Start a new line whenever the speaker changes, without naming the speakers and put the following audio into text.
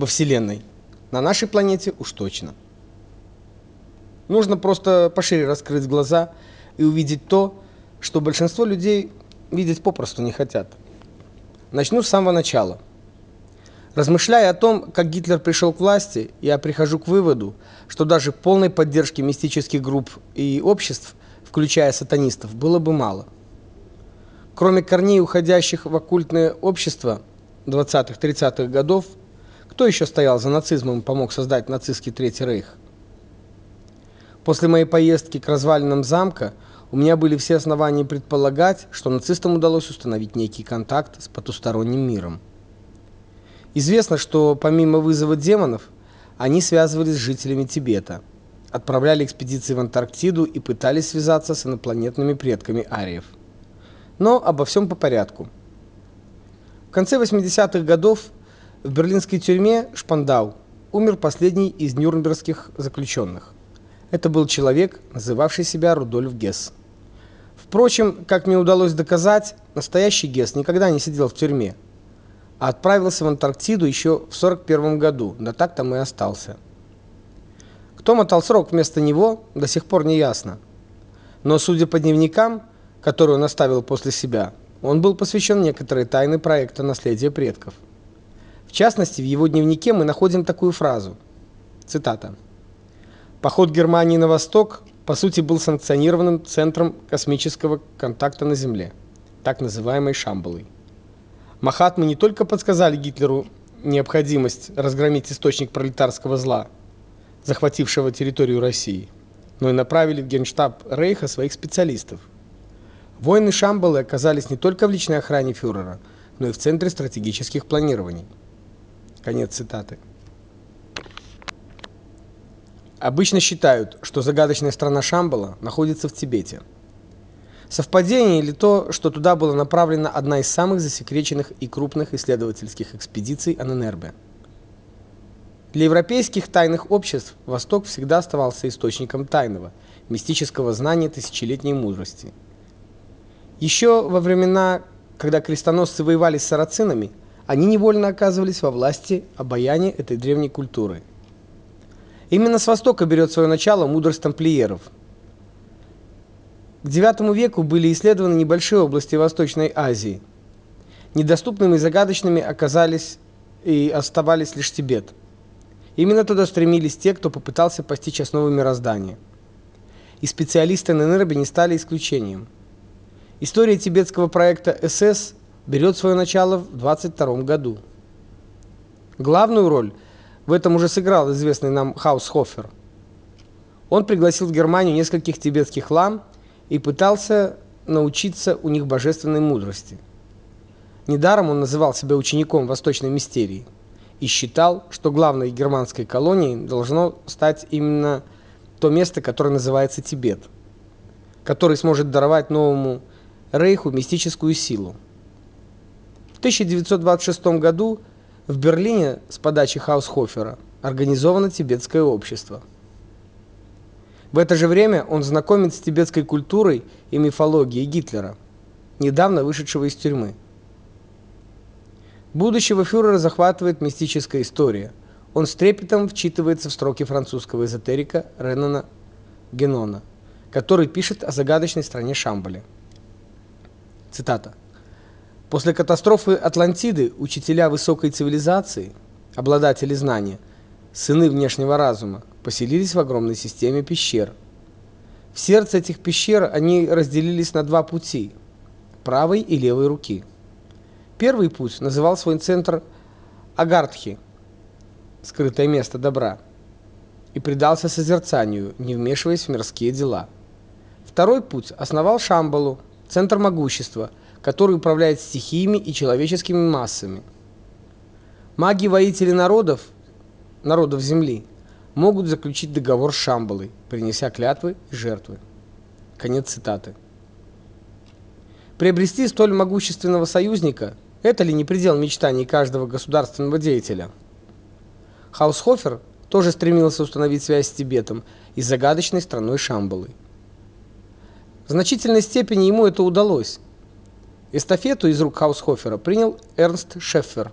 во Вселенной. На нашей планете уж точно. Нужно просто пошире раскрыть глаза и увидеть то, что большинство людей видеть попросту не хотят. Начну с самого начала. Размышляя о том, как Гитлер пришел к власти, я прихожу к выводу, что даже полной поддержки мистических групп и обществ, включая сатанистов, было бы мало. Кроме корней, уходящих в оккультное общество 20-30-х годов, кто еще стоял за нацизмом и помог создать нацистский Третий Рейх? После моей поездки к развалинам замка у меня были все основания предполагать, что нацистам удалось установить некий контакт с потусторонним миром. Известно, что помимо вызова демонов, они связывались с жителями Тибета, отправляли экспедиции в Антарктиду и пытались связаться с инопланетными предками ариев. Но обо всем по порядку. В конце 80-х годов в берлинской тюрьме Шпандау умер последний из нюрнбергских заключенных. Это был человек, называвший себя Рудольф Гесс. Впрочем, как мне удалось доказать, настоящий Гесс никогда не сидел в тюрьме, а отправился в Антарктиду еще в 41 году, да так там и остался. Кто мотал срок вместо него, до сих пор не ясно. Но судя по дневникам, которые он оставил после себя, он был посвящен некоторой тайны проекта наследия предков. В частности, в его дневнике мы находим такую фразу. Цитата. Поход Германии на восток по сути был санкционированным центром космического контакта на Земле, так называемой Шамбалой. Махатмы не только подсказали Гитлеру необходимость разгромить источник пролетарского зла, захватившего территорию России, но и направили в Генштаб Рейха своих специалистов. Воины Шамбалы оказались не только в личной охране фюрера, но и в центре стратегических планирований. Конец цитаты. Обычно считают, что загадочная страна Шамбала находится в Тибете. Совпадение или то, что туда была направлена одна из самых засекреченных и крупных исследовательских экспедиций Аненербе. Для европейских тайных обществ Восток всегда оставался источником тайного, мистического знания тысячелетней мудрости. Еще во времена, когда крестоносцы воевали с сарацинами, они невольно оказывались во власти обаяния этой древней культуры – Именно с востока берет свое начало мудрость тамплиеров. К IX веку были исследованы небольшие области Восточной Азии. Недоступными и загадочными оказались и оставались лишь Тибет. Именно туда стремились те, кто попытался постичь основы мироздания. И специалисты на Нербе не стали исключением. История тибетского проекта СС берет свое начало в 22 году. Главную роль – в этом уже сыграл известный нам Хаусхофер. Он пригласил в Германию нескольких тибетских лам и пытался научиться у них божественной мудрости. Недаром он называл себя учеником восточной мистерии и считал, что главной германской колонией должно стать именно то место, которое называется Тибет, который сможет даровать новому рейху мистическую силу. В 1926 году в Берлине с подачи Хаусхофера организовано тибетское общество. В это же время он знакомит с тибетской культурой и мифологией Гитлера, недавно вышедшего из тюрьмы. Будущего фюрера захватывает мистическая история. Он с трепетом вчитывается в строки французского эзотерика Ренана Генона, который пишет о загадочной стране Шамбале. Цитата. После катастрофы Атлантиды учителя высокой цивилизации, обладатели знания, сыны внешнего разума, поселились в огромной системе пещер. В сердце этих пещер они разделились на два пути правой и левой руки. Первый путь называл свой центр Агартхи, скрытое место добра, и предался созерцанию, не вмешиваясь в мирские дела. Второй путь основал Шамбалу, центр могущества, который управляет стихиями и человеческими массами. Маги-воители народов, народов Земли, могут заключить договор с Шамбалой, принеся клятвы и жертвы. Конец цитаты. Приобрести столь могущественного союзника – это ли не предел мечтаний каждого государственного деятеля? Хаусхофер тоже стремился установить связь с Тибетом и загадочной страной Шамбалы. В значительной степени ему это удалось – Эстафету из рук Хаусхофера принял Эрнст Шеффер,